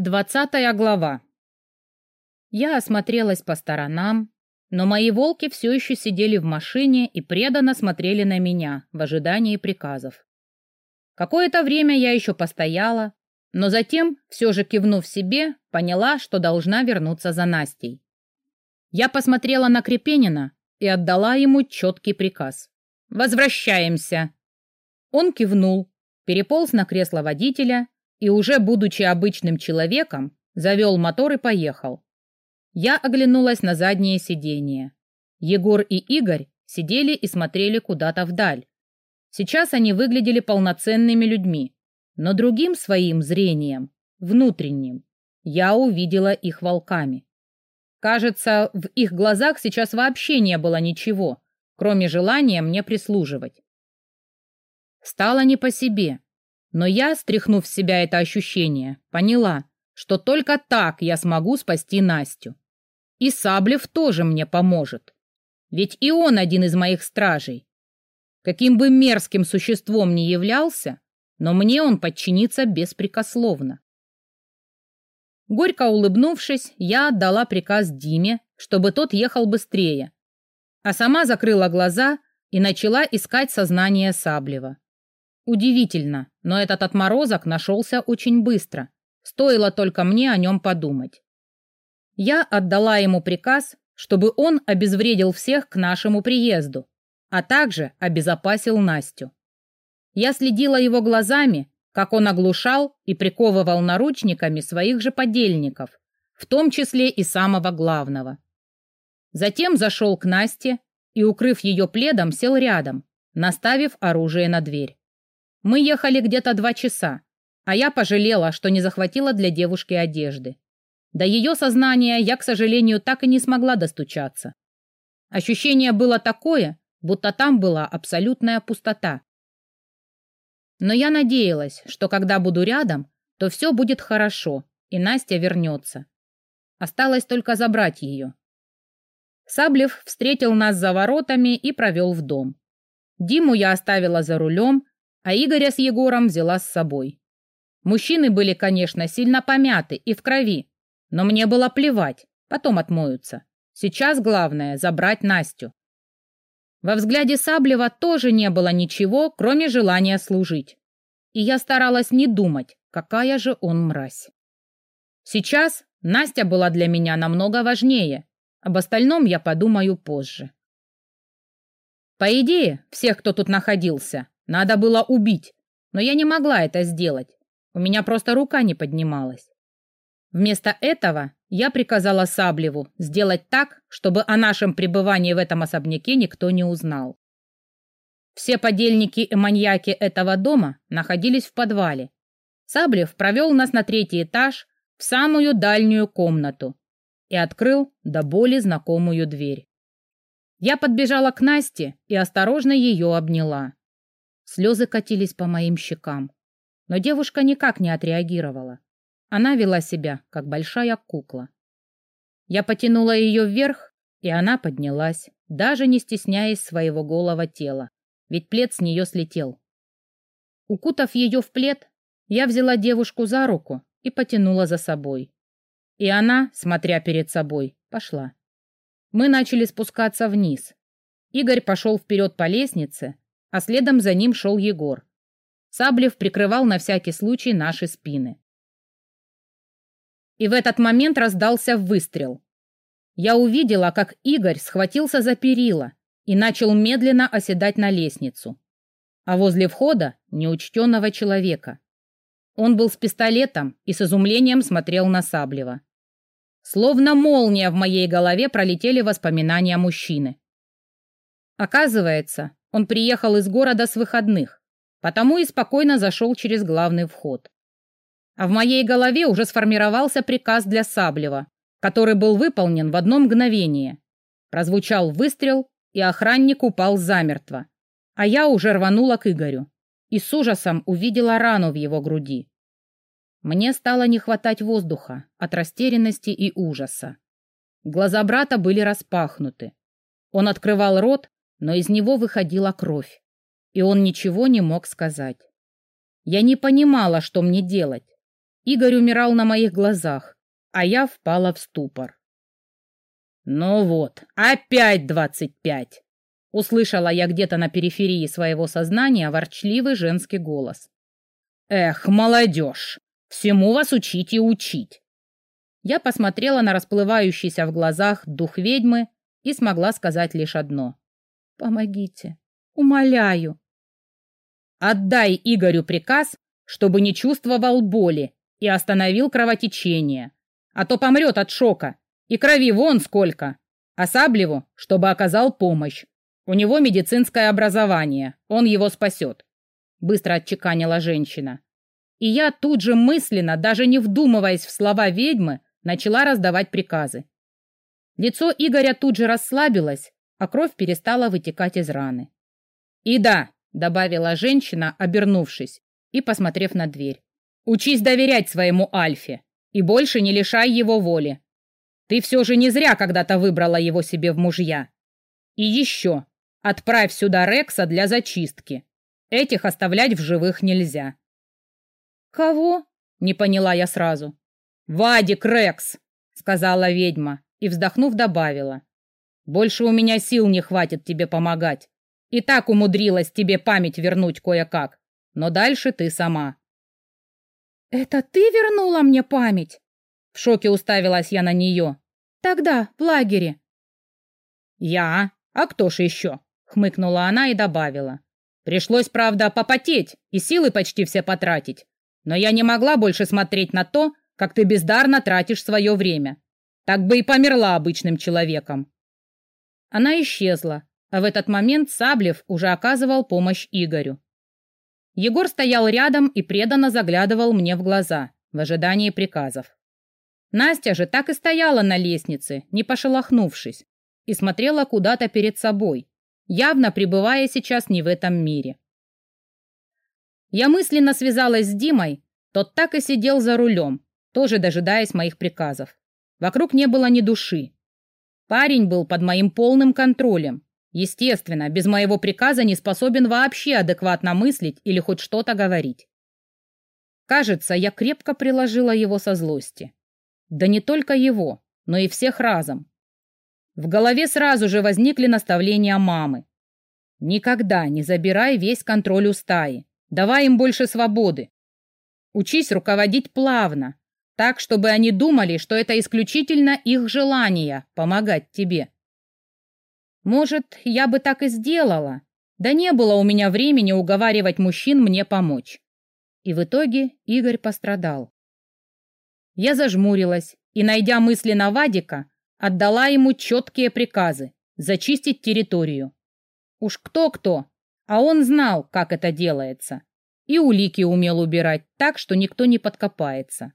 Двадцатая глава. Я осмотрелась по сторонам, но мои волки все еще сидели в машине и преданно смотрели на меня в ожидании приказов. Какое-то время я еще постояла, но затем, все же кивнув себе, поняла, что должна вернуться за Настей. Я посмотрела на Крепенина и отдала ему четкий приказ. «Возвращаемся!» Он кивнул, переполз на кресло водителя и уже будучи обычным человеком, завел мотор и поехал. Я оглянулась на заднее сиденье. Егор и Игорь сидели и смотрели куда-то вдаль. Сейчас они выглядели полноценными людьми, но другим своим зрением, внутренним, я увидела их волками. Кажется, в их глазах сейчас вообще не было ничего, кроме желания мне прислуживать. Стало не по себе, но я, стряхнув с себя это ощущение, поняла, что только так я смогу спасти Настю. И Саблев тоже мне поможет. Ведь и он один из моих стражей. Каким бы мерзким существом ни являлся, но мне он подчинится беспрекословно. Горько улыбнувшись, я отдала приказ Диме, чтобы тот ехал быстрее, а сама закрыла глаза и начала искать сознание Саблева. Удивительно, но этот отморозок нашелся очень быстро. Стоило только мне о нем подумать. Я отдала ему приказ, чтобы он обезвредил всех к нашему приезду, а также обезопасил Настю. Я следила его глазами, как он оглушал и приковывал наручниками своих же подельников, в том числе и самого главного. Затем зашел к Насте и, укрыв ее пледом, сел рядом, наставив оружие на дверь. Мы ехали где-то два часа, а я пожалела, что не захватила для девушки одежды. До ее сознания я, к сожалению, так и не смогла достучаться. Ощущение было такое, будто там была абсолютная пустота. Но я надеялась, что когда буду рядом, то все будет хорошо, и Настя вернется. Осталось только забрать ее. Саблев встретил нас за воротами и провел в дом. Диму я оставила за рулем, а Игоря с Егором взяла с собой. Мужчины были, конечно, сильно помяты и в крови, но мне было плевать, потом отмоются. Сейчас главное — забрать Настю. Во взгляде Саблева тоже не было ничего, кроме желания служить. И я старалась не думать, какая же он мразь. Сейчас Настя была для меня намного важнее. Об остальном я подумаю позже. По идее, всех, кто тут находился, надо было убить, но я не могла это сделать. У меня просто рука не поднималась. Вместо этого я приказала Саблеву сделать так, чтобы о нашем пребывании в этом особняке никто не узнал. Все подельники и маньяки этого дома находились в подвале. Саблев провел нас на третий этаж в самую дальнюю комнату и открыл до боли знакомую дверь. Я подбежала к Насте и осторожно ее обняла. Слезы катились по моим щекам. Но девушка никак не отреагировала. Она вела себя, как большая кукла. Я потянула ее вверх, и она поднялась, даже не стесняясь своего голого тела, ведь плед с нее слетел. Укутав ее в плед, я взяла девушку за руку и потянула за собой. И она, смотря перед собой, пошла. Мы начали спускаться вниз. Игорь пошел вперед по лестнице, а следом за ним шел Егор. Саблев прикрывал на всякий случай наши спины. И в этот момент раздался выстрел. Я увидела, как Игорь схватился за перила и начал медленно оседать на лестницу. А возле входа неучтенного человека. Он был с пистолетом и с изумлением смотрел на Саблева. Словно молния в моей голове пролетели воспоминания мужчины. Оказывается, он приехал из города с выходных, потому и спокойно зашел через главный вход. А в моей голове уже сформировался приказ для Саблева, который был выполнен в одно мгновение. Прозвучал выстрел, и охранник упал замертво. А я уже рванула к Игорю и с ужасом увидела рану в его груди. Мне стало не хватать воздуха от растерянности и ужаса. Глаза брата были распахнуты. Он открывал рот, но из него выходила кровь, и он ничего не мог сказать. Я не понимала, что мне делать. Игорь умирал на моих глазах, а я впала в ступор. «Ну вот, опять двадцать пять!» Услышала я где-то на периферии своего сознания ворчливый женский голос. «Эх, молодежь! Всему вас учить и учить!» Я посмотрела на расплывающийся в глазах дух ведьмы и смогла сказать лишь одно. «Помогите! Умоляю!» «Отдай Игорю приказ, чтобы не чувствовал боли и остановил кровотечение, а то помрет от шока, и крови вон сколько, а Саблеву, чтобы оказал помощь. У него медицинское образование, он его спасет», — быстро отчеканила женщина. И я тут же мысленно, даже не вдумываясь в слова ведьмы, начала раздавать приказы. Лицо Игоря тут же расслабилось, а кровь перестала вытекать из раны. «И да», — добавила женщина, обернувшись и посмотрев на дверь, «учись доверять своему Альфе и больше не лишай его воли. Ты все же не зря когда-то выбрала его себе в мужья. И еще, Отправь сюда Рекса для зачистки. Этих оставлять в живых нельзя. Кого? Не поняла я сразу. Вадик Рекс, сказала ведьма и, вздохнув, добавила. Больше у меня сил не хватит тебе помогать. И так умудрилась тебе память вернуть кое-как. Но дальше ты сама. Это ты вернула мне память? В шоке уставилась я на нее. Тогда, в лагере. Я? А кто ж еще? хмыкнула она и добавила. Пришлось, правда, попотеть и силы почти все потратить. Но я не могла больше смотреть на то, как ты бездарно тратишь свое время. Так бы и померла обычным человеком. Она исчезла, а в этот момент Саблев уже оказывал помощь Игорю. Егор стоял рядом и преданно заглядывал мне в глаза, в ожидании приказов. Настя же так и стояла на лестнице, не пошелохнувшись, и смотрела куда-то перед собой, явно пребывая сейчас не в этом мире. Я мысленно связалась с Димой, тот так и сидел за рулем, тоже дожидаясь моих приказов. Вокруг не было ни души. Парень был под моим полным контролем. Естественно, без моего приказа не способен вообще адекватно мыслить или хоть что-то говорить. Кажется, я крепко приложила его со злости. Да не только его, но и всех разом. В голове сразу же возникли наставления мамы. Никогда не забирай весь контроль у стаи. Давай им больше свободы. Учись руководить плавно, так, чтобы они думали, что это исключительно их желание помогать тебе. Может, я бы так и сделала, да не было у меня времени уговаривать мужчин мне помочь. И в итоге Игорь пострадал. Я зажмурилась и, найдя мысли на Вадика, отдала ему четкие приказы зачистить территорию. Уж кто-кто, а он знал, как это делается, и улики умел убирать так, что никто не подкопается.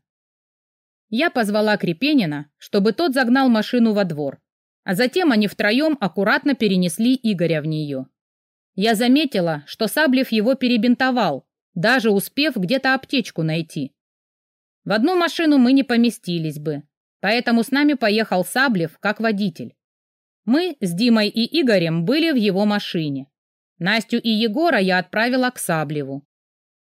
Я позвала Крепенина, чтобы тот загнал машину во двор, а затем они втроем аккуратно перенесли Игоря в нее. Я заметила, что Саблев его перебинтовал, даже успев где-то аптечку найти. В одну машину мы не поместились бы, Поэтому с нами поехал Саблев как водитель. Мы с Димой и Игорем были в его машине. Настю и Егора я отправила к Саблеву.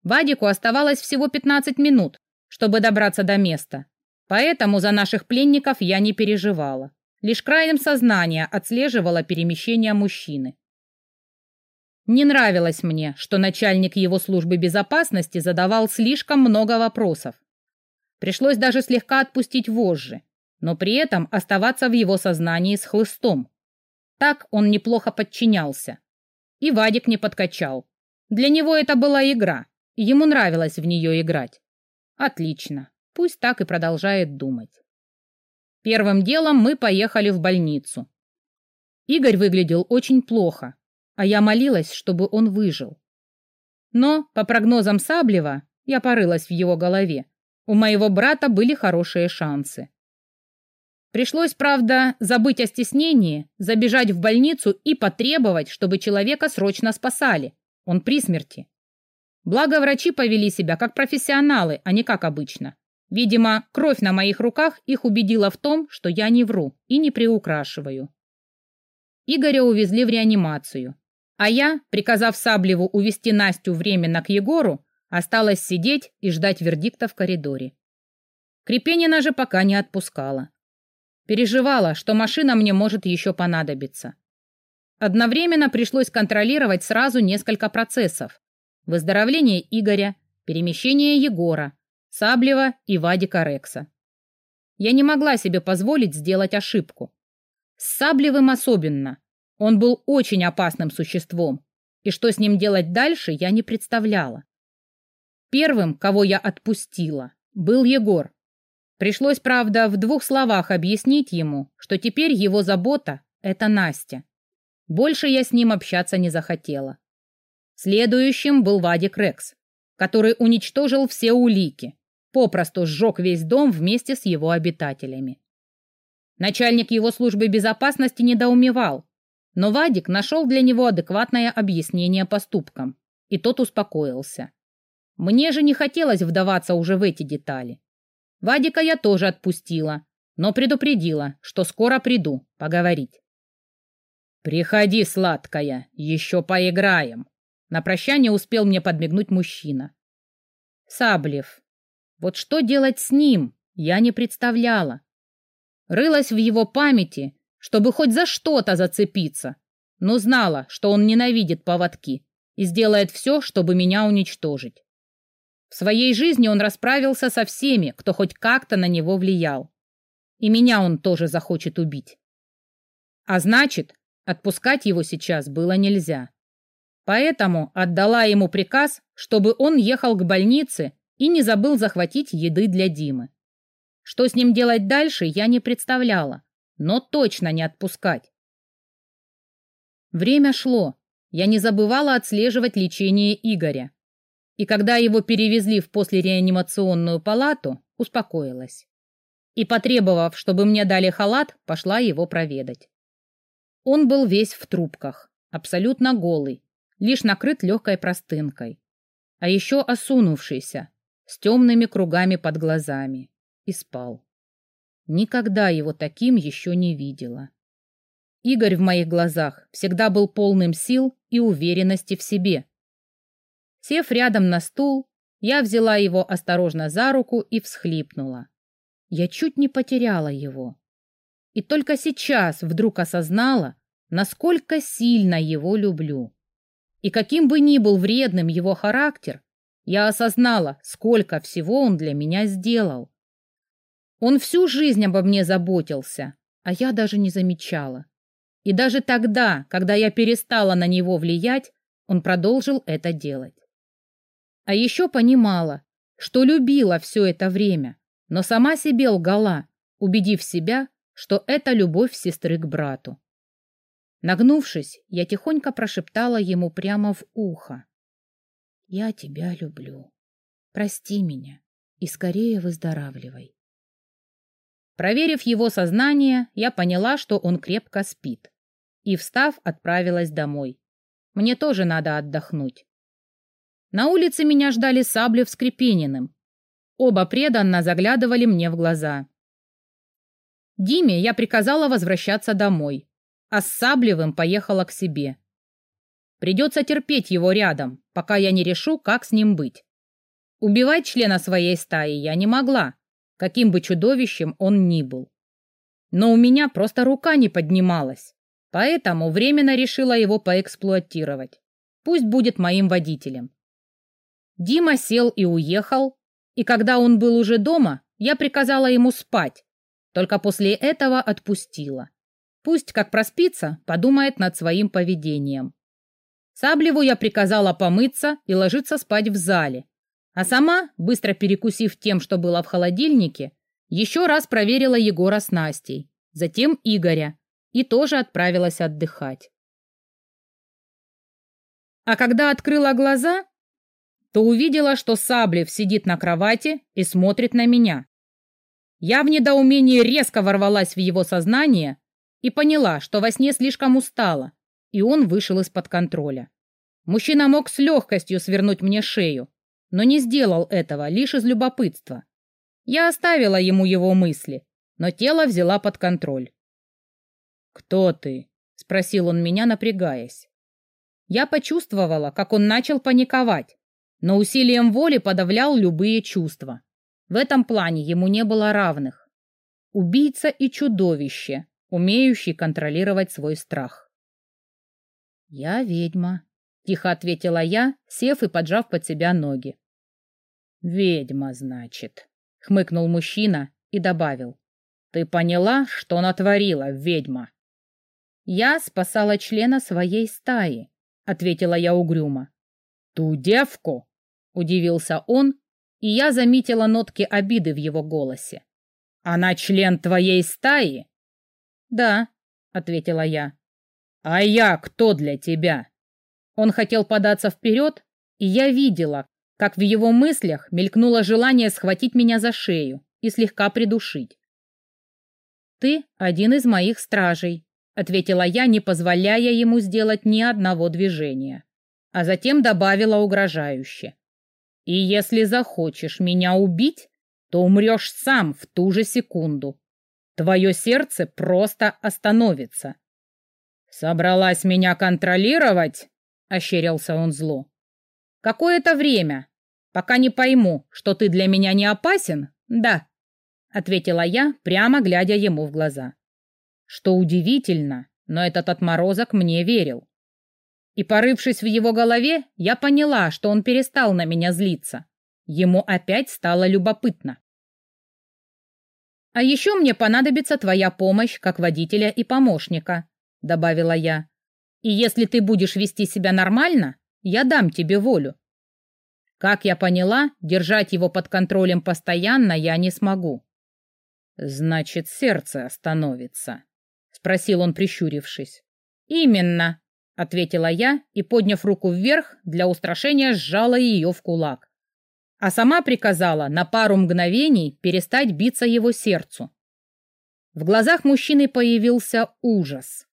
Вадику оставалось всего 15 минут, чтобы добраться до места. Поэтому за наших пленников я не переживала. Лишь краем сознания отслеживала перемещение мужчины. Не нравилось мне, что начальник его службы безопасности задавал слишком много вопросов. Пришлось даже слегка отпустить вожжи, но при этом оставаться в его сознании с хлыстом. Так он неплохо подчинялся. И Вадик не подкачал. Для него это была игра, и ему нравилось в нее играть. Отлично, пусть так и продолжает думать. Первым делом мы поехали в больницу. Игорь выглядел очень плохо, а я молилась, чтобы он выжил. Но, по прогнозам Саблева, я порылась в его голове, у моего брата были хорошие шансы. Пришлось, правда, забыть о стеснении, забежать в больницу и потребовать, чтобы человека срочно спасали. Он при смерти. Благо, врачи повели себя как профессионалы, а не как обычно. Видимо, кровь на моих руках их убедила в том, что я не вру и не приукрашиваю. Игоря увезли в реанимацию. А я, приказав Саблеву увести Настю временно к Егору, Осталось сидеть и ждать вердикта в коридоре. Крепенина же пока не отпускала. Переживала, что машина мне может еще понадобиться. Одновременно пришлось контролировать сразу несколько процессов. Выздоровление Игоря, перемещение Егора, Саблева и Вадика Рекса. Я не могла себе позволить сделать ошибку. С Саблевым особенно. Он был очень опасным существом, и что с ним делать дальше, я не представляла. Первым, кого я отпустила, был Егор. Пришлось, правда, в двух словах объяснить ему, что теперь его забота — это Настя. Больше я с ним общаться не захотела. Следующим был Вадик Рекс, который уничтожил все улики, попросту сжег весь дом вместе с его обитателями. Начальник его службы безопасности недоумевал, но Вадик нашел для него адекватное объяснение поступкам, и тот успокоился. Мне же не хотелось вдаваться уже в эти детали. Вадика я тоже отпустила, но предупредила, что скоро приду поговорить. «Приходи, сладкая, еще поиграем!» На прощание успел мне подмигнуть мужчина. Саблев. Вот что делать с ним, я не представляла. Рылась в его памяти, чтобы хоть за что-то зацепиться, но знала, что он ненавидит поводки и сделает все, чтобы меня уничтожить. В своей жизни он расправился со всеми, кто хоть как-то на него влиял. И меня он тоже захочет убить. А значит, отпускать его сейчас было нельзя. Поэтому отдала ему приказ, чтобы он ехал к больнице и не забыл захватить еды для Димы. Что с ним делать дальше, я не представляла, но точно не отпускать. Время шло. Я не забывала отслеживать лечение Игоря и когда его перевезли в послереанимационную палату, успокоилась. И, потребовав, чтобы мне дали халат, пошла его проведать. Он был весь в трубках, абсолютно голый, лишь накрыт легкой простынкой. А еще осунувшийся, с темными кругами под глазами, и спал. Никогда его таким еще не видела. Игорь в моих глазах всегда был полным сил и уверенности в себе, Сев рядом на стул, я взяла его осторожно за руку и всхлипнула. Я чуть не потеряла его. И только сейчас вдруг осознала, насколько сильно его люблю. И каким бы ни был вредным его характер, я осознала, сколько всего он для меня сделал. Он всю жизнь обо мне заботился, а я даже не замечала. И даже тогда, когда я перестала на него влиять, он продолжил это делать. А еще понимала, что любила все это время, но сама себе лгала, убедив себя, что это любовь сестры к брату. Нагнувшись, я тихонько прошептала ему прямо в ухо. «Я тебя люблю. Прости меня и скорее выздоравливай». Проверив его сознание, я поняла, что он крепко спит. И, встав, отправилась домой. Мне тоже надо отдохнуть. На улице меня ждали Саблев с Крепениным. Оба преданно заглядывали мне в глаза. Диме я приказала возвращаться домой, а с Саблевым поехала к себе. Придется терпеть его рядом, пока я не решу, как с ним быть. Убивать члена своей стаи я не могла, каким бы чудовищем он ни был. Но у меня просто рука не поднималась, поэтому временно решила его поэксплуатировать. Пусть будет моим водителем. Дима сел и уехал, и когда он был уже дома, я приказала ему спать, только после этого отпустила. Пусть, как проспится, подумает над своим поведением. Саблеву я приказала помыться и ложиться спать в зале, а сама, быстро перекусив тем, что было в холодильнике, еще раз проверила Егора с Настей, затем Игоря, и тоже отправилась отдыхать. А когда открыла глаза, то увидела, что Саблев сидит на кровати и смотрит на меня. Я в недоумении резко ворвалась в его сознание и поняла, что во сне слишком устала, и он вышел из-под контроля. Мужчина мог с легкостью свернуть мне шею, но не сделал этого лишь из любопытства. Я оставила ему его мысли, но тело взяла под контроль. «Кто ты?» — спросил он меня, напрягаясь. Я почувствовала, как он начал паниковать, но усилием воли подавлял любые чувства. В этом плане ему не было равных. Убийца и чудовище, умеющий контролировать свой страх. «Я ведьма», — тихо ответила я, сев и поджав под себя ноги. «Ведьма, значит», — хмыкнул мужчина и добавил. «Ты поняла, что натворила, ведьма?» «Я спасала члена своей стаи», — ответила я угрюмо. «Ту девку?» — удивился он, и я заметила нотки обиды в его голосе. «Она член твоей стаи?» «Да», — ответила я. «А я кто для тебя?» Он хотел податься вперед, и я видела, как в его мыслях мелькнуло желание схватить меня за шею и слегка придушить. «Ты один из моих стражей», — ответила я, не позволяя ему сделать ни одного движения, а затем добавила угрожающе. «И если захочешь меня убить, то умрешь сам в ту же секунду. Твое сердце просто остановится». «Собралась меня контролировать?» — ощерился он зло. «Какое-то время, пока не пойму, что ты для меня не опасен, да», — ответила я, прямо глядя ему в глаза. Что удивительно, но этот отморозок мне верил. И, порывшись в его голове, я поняла, что он перестал на меня злиться. Ему опять стало любопытно. «А еще мне понадобится твоя помощь как водителя и помощника», — добавила я. «И если ты будешь вести себя нормально, я дам тебе волю». Как я поняла, держать его под контролем постоянно я не смогу. «Значит, сердце остановится», спросил он, прищурившись. Именно, ответила я и, подняв руку вверх, для устрашения сжала ее в кулак. А сама приказала на пару мгновений перестать биться его сердцу. В глазах мужчины появился ужас.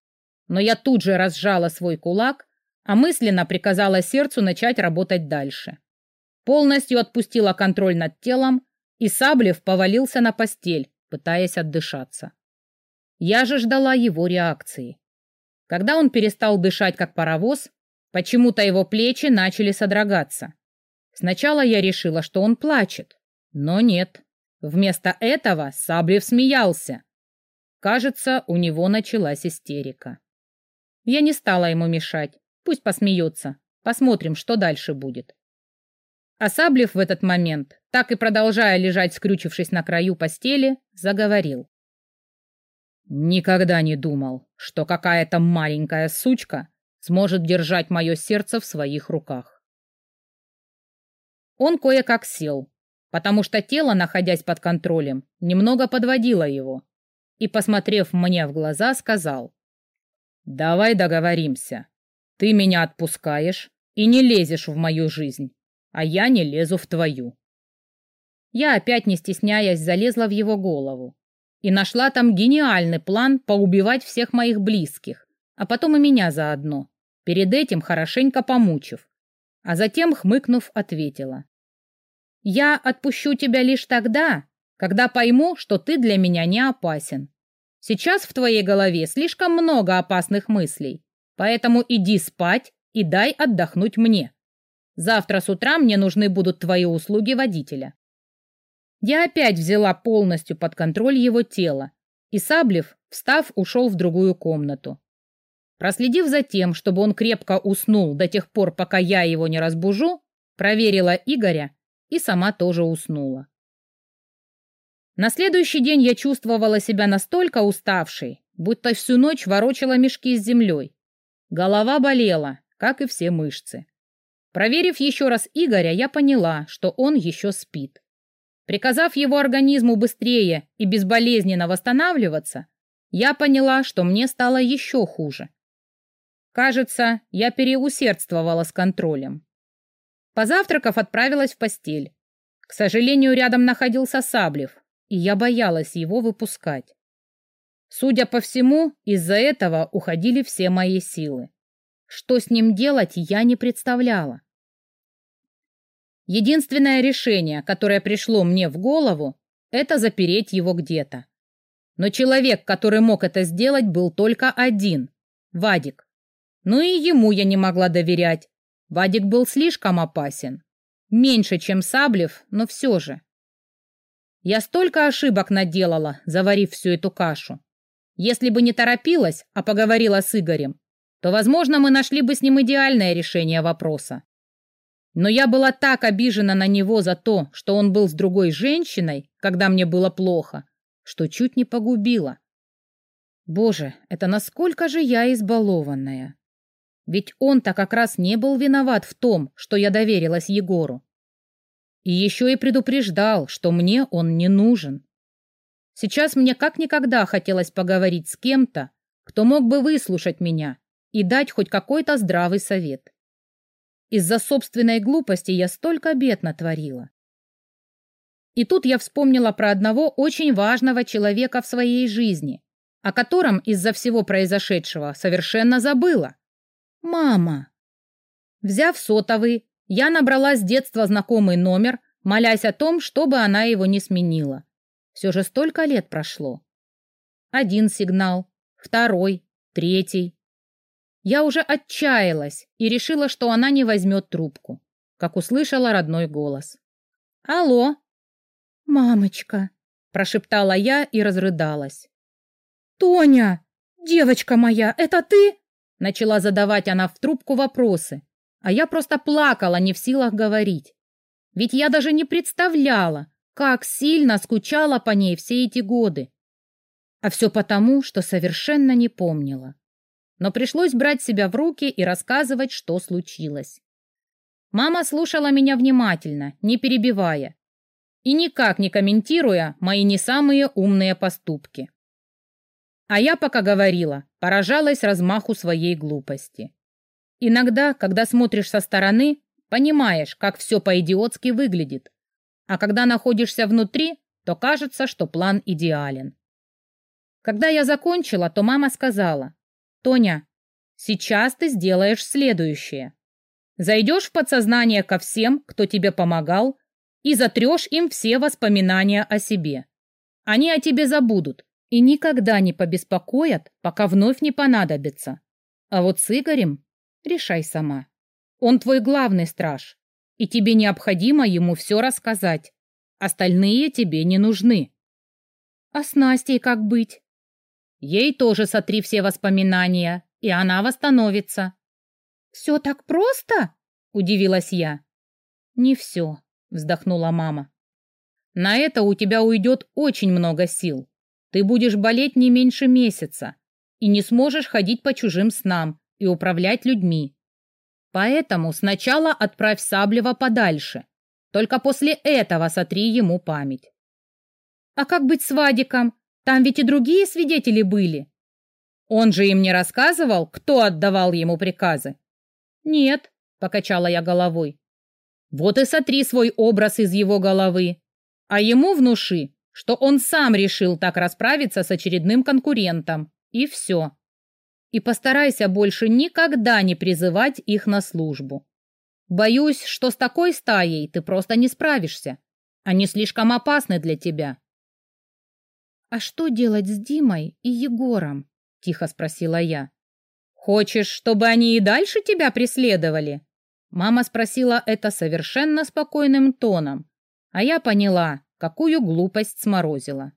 Но я тут же разжала свой кулак, а мысленно приказала сердцу начать работать дальше. Полностью отпустила контроль над телом, и Саблев повалился на постель, пытаясь отдышаться. Я же ждала его реакции. Когда он перестал дышать, как паровоз, почему-то его плечи начали содрогаться. Сначала я решила, что он плачет, но нет. Вместо этого Саблев смеялся. Кажется, у него началась истерика. Я не стала ему мешать. Пусть посмеется. Посмотрим, что дальше будет. А в этот момент, так и продолжая лежать, скрючившись на краю постели, заговорил. Никогда не думал, что какая-то маленькая сучка сможет держать мое сердце в своих руках. Он кое-как сел, потому что тело, находясь под контролем, немного подводило его, и, посмотрев мне в глаза, сказал, «Давай договоримся. Ты меня отпускаешь и не лезешь в мою жизнь, а я не лезу в твою». Я опять, не стесняясь, залезла в его голову и нашла там гениальный план поубивать всех моих близких, а потом и меня заодно, перед этим хорошенько помучив. А затем, хмыкнув, ответила. «Я отпущу тебя лишь тогда, когда пойму, что ты для меня не опасен. Сейчас в твоей голове слишком много опасных мыслей, поэтому иди спать и дай отдохнуть мне. Завтра с утра мне нужны будут твои услуги водителя. Я опять взяла полностью под контроль его тело, и Саблев, встав, ушел в другую комнату. Проследив за тем, чтобы он крепко уснул до тех пор, пока я его не разбужу, проверила Игоря и сама тоже уснула. На следующий день я чувствовала себя настолько уставшей, будто всю ночь ворочала мешки с землей. Голова болела, как и все мышцы. Проверив еще раз Игоря, я поняла, что он еще спит. Приказав его организму быстрее и безболезненно восстанавливаться, я поняла, что мне стало еще хуже. Кажется, я переусердствовала с контролем. Позавтракав, отправилась в постель. К сожалению, рядом находился Саблев, и я боялась его выпускать. Судя по всему, из-за этого уходили все мои силы. Что с ним делать, я не представляла. Единственное решение, которое пришло мне в голову, это запереть его где-то. Но человек, который мог это сделать, был только один — Вадик. Ну и ему я не могла доверять. Вадик был слишком опасен. Меньше, чем Саблев, но все же. Я столько ошибок наделала, заварив всю эту кашу. Если бы не торопилась, а поговорила с Игорем, то, возможно, мы нашли бы с ним идеальное решение вопроса. Но я была так обижена на него за то, что он был с другой женщиной, когда мне было плохо, что чуть не погубила. Боже, это насколько же я избалованная. Ведь он-то как раз не был виноват в том, что я доверилась Егору. И еще и предупреждал, что мне он не нужен. Сейчас мне как никогда хотелось поговорить с кем-то, кто мог бы выслушать меня и дать хоть какой-то здравый совет. Из-за собственной глупости я столько бед натворила. И тут я вспомнила про одного очень важного человека в своей жизни, о котором из-за всего произошедшего совершенно забыла. Мама. Взяв сотовый, я набрала с детства знакомый номер, молясь о том, чтобы она его не сменила. Все же столько лет прошло. Один сигнал, второй, третий. Я уже отчаялась и решила, что она не возьмет трубку, как услышала родной голос. «Алло!» «Мамочка!» – прошептала я и разрыдалась. «Тоня! Девочка моя, это ты?» Начала задавать она в трубку вопросы, а я просто плакала, не в силах говорить. Ведь я даже не представляла, как сильно скучала по ней все эти годы. А все потому, что совершенно не помнила но пришлось брать себя в руки и рассказывать, что случилось. Мама слушала меня внимательно, не перебивая, и никак не комментируя мои не самые умные поступки. А я пока говорила, поражалась размаху своей глупости. Иногда, когда смотришь со стороны, понимаешь, как все по-идиотски выглядит, а когда находишься внутри, то кажется, что план идеален. Когда я закончила, то мама сказала, Тоня, сейчас ты сделаешь следующее. Зайдешь в подсознание ко всем, кто тебе помогал, и затрешь им все воспоминания о себе. Они о тебе забудут и никогда не побеспокоят, пока вновь не понадобится. А вот с Игорем решай сама. Он твой главный страж, и тебе необходимо ему все рассказать. Остальные тебе не нужны. А с Настей как быть? Ей тоже сотри все воспоминания, и она восстановится. «Все так просто?» – удивилась я. «Не все», – вздохнула мама. «На это у тебя уйдет очень много сил. Ты будешь болеть не меньше месяца и не сможешь ходить по чужим снам и управлять людьми. Поэтому сначала отправь Саблева подальше. Только после этого сотри ему память». «А как быть с Вадиком? Там ведь и другие свидетели были. Он же им не рассказывал, кто отдавал ему приказы? Нет, покачала я головой. Вот и сотри свой образ из его головы. А ему внуши, что он сам решил так расправиться с очередным конкурентом. И все. И постарайся больше никогда не призывать их на службу. Боюсь, что с такой стаей ты просто не справишься. Они слишком опасны для тебя. «А что делать с Димой и Егором?» — тихо спросила я. «Хочешь, чтобы они и дальше тебя преследовали?» Мама спросила это совершенно спокойным тоном, а я поняла, какую глупость сморозила.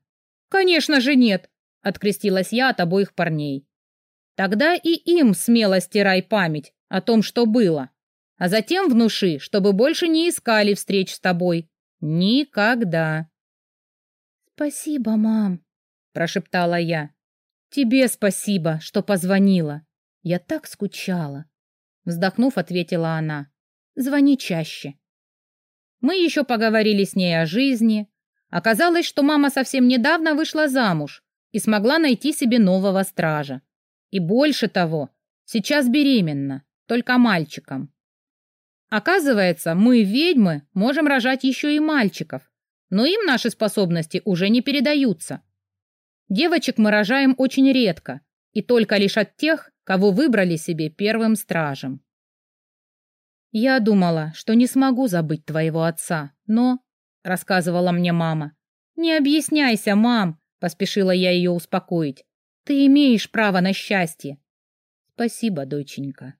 «Конечно же нет!» — открестилась я от обоих парней. «Тогда и им смело стирай память о том, что было, а затем внуши, чтобы больше не искали встреч с тобой. Никогда!» «Спасибо, мам», — прошептала я. «Тебе спасибо, что позвонила. Я так скучала». Вздохнув, ответила она. «Звони чаще». Мы еще поговорили с ней о жизни. Оказалось, что мама совсем недавно вышла замуж и смогла найти себе нового стража. И больше того, сейчас беременна, только мальчиком. Оказывается, мы, ведьмы, можем рожать еще и мальчиков но им наши способности уже не передаются. Девочек мы рожаем очень редко, и только лишь от тех, кого выбрали себе первым стражем. Я думала, что не смогу забыть твоего отца, но, — рассказывала мне мама, — не объясняйся, мам, — поспешила я ее успокоить. Ты имеешь право на счастье. Спасибо, доченька.